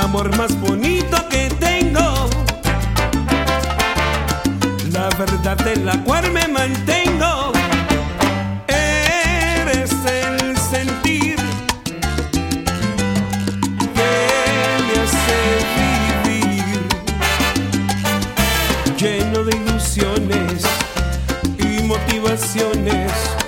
amor más bonito que tengo, la verdad de la cual me mantengo, eres el sentir que me hace vivir, lleno de ilusiones y motivaciones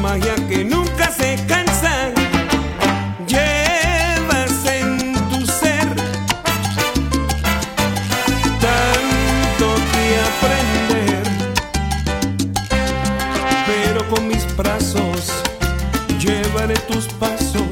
magia que nunca se cansa. Llevas en tu ser tanto que aprender pero con mis brazos llevaré tus pasos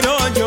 quiero.